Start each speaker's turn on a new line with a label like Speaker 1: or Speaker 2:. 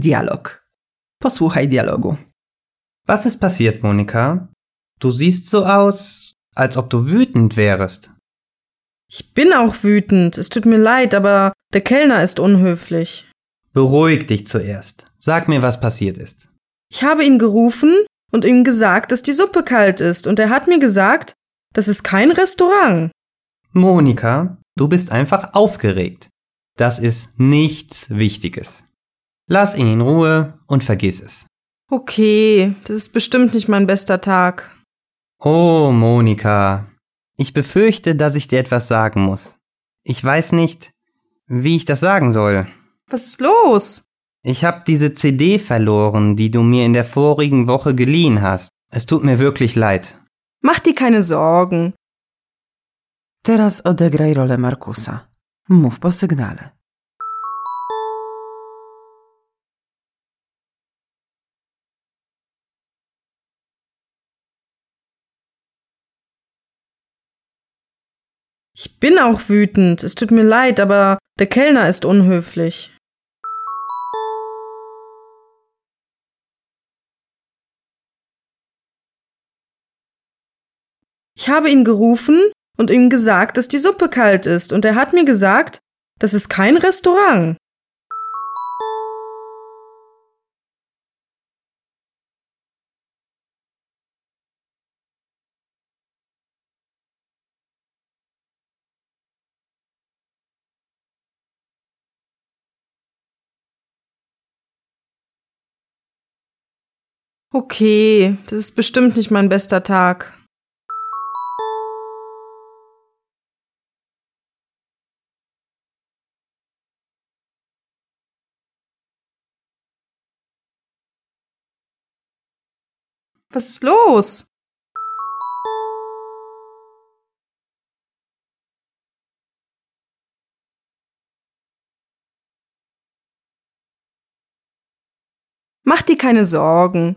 Speaker 1: Dialog. Posłuchaj dialogu.
Speaker 2: Was ist passiert, Monika? Du siehst so aus, als ob du wütend wärest.
Speaker 3: Ich bin auch wütend. Es tut mir leid, aber der Kellner ist unhöflich.
Speaker 2: Beruhig dich zuerst. Sag mir, was passiert ist.
Speaker 3: Ich habe ihn gerufen und ihm gesagt, dass die Suppe kalt ist, und er hat mir gesagt, das ist kein Restaurant.
Speaker 2: Monika, du bist einfach aufgeregt. Das ist nichts Wichtiges. Lass ihn in Ruhe und vergiss es.
Speaker 3: Okay, das ist bestimmt nicht mein bester Tag.
Speaker 2: Oh, Monika, ich befürchte, dass ich dir etwas sagen muss. Ich weiß nicht, wie ich das sagen soll.
Speaker 3: Was ist los?
Speaker 2: Ich habe diese CD verloren, die du mir in der vorigen Woche geliehen hast. Es tut mir wirklich leid.
Speaker 3: Mach dir keine Sorgen.
Speaker 1: Teraz odegraj rolę Markusa. Mów po sygnale.
Speaker 3: Ich bin auch wütend. Es tut mir leid, aber der Kellner ist unhöflich. Ich habe ihn gerufen und ihm gesagt, dass die Suppe kalt ist, und er hat mir gesagt, das ist kein Restaurant. Okay, das ist bestimmt nicht mein bester Tag. Was ist los? Mach dir keine Sorgen.